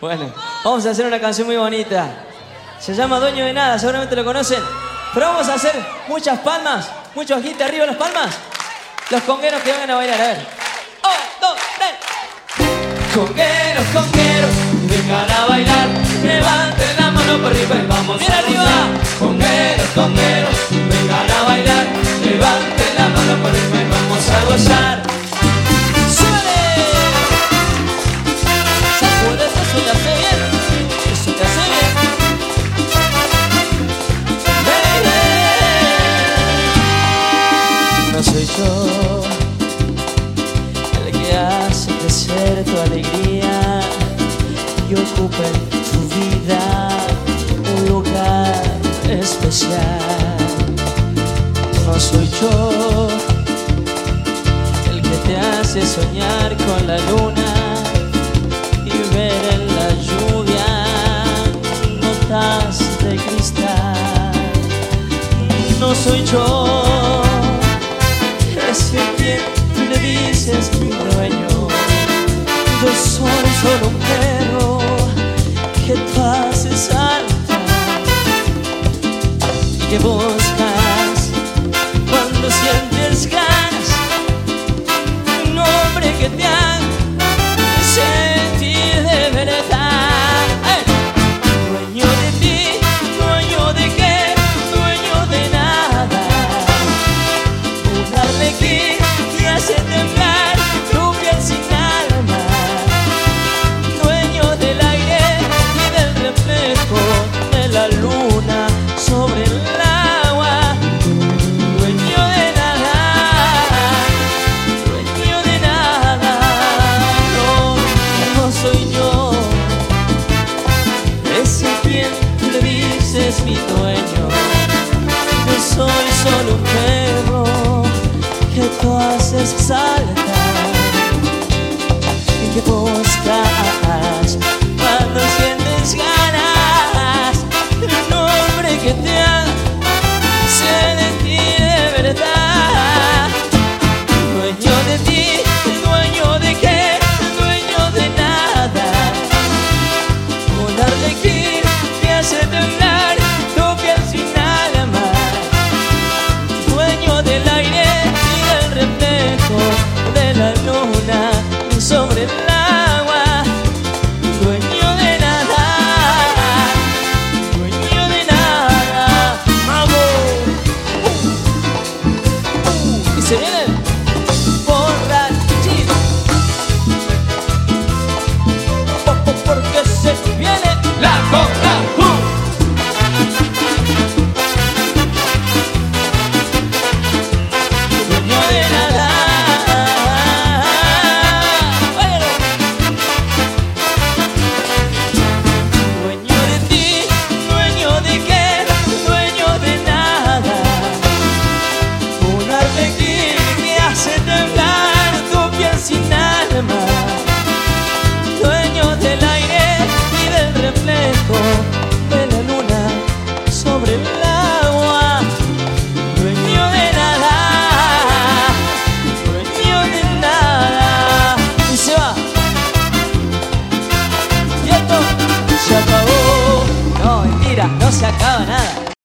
Bueno, vamos a hacer una canción muy bonita. Se llama Dueño de Nada, seguramente lo conocen. Pero vamos a hacer muchas palmas, muchos agites arriba las palmas. Los congueros que vengan a bailar, a ver. ¡Un, dos, tres! Congueros, congueros, vengan a bailar. Levanten la mano por arriba y vamos Bien a arriba. Congueros, congueros, crecer tu alegría y ocupa en tu vida un lugar especial. No soy yo el que te hace soñar con la luna y ver en la lluvia notas de cristal. No soy yo ese quien le dices mi dueño. Solo perro que tú haces saltar y que buscas Quien le dices mi dueño. Yo soy solo un perro que tú haces saltar Shut up.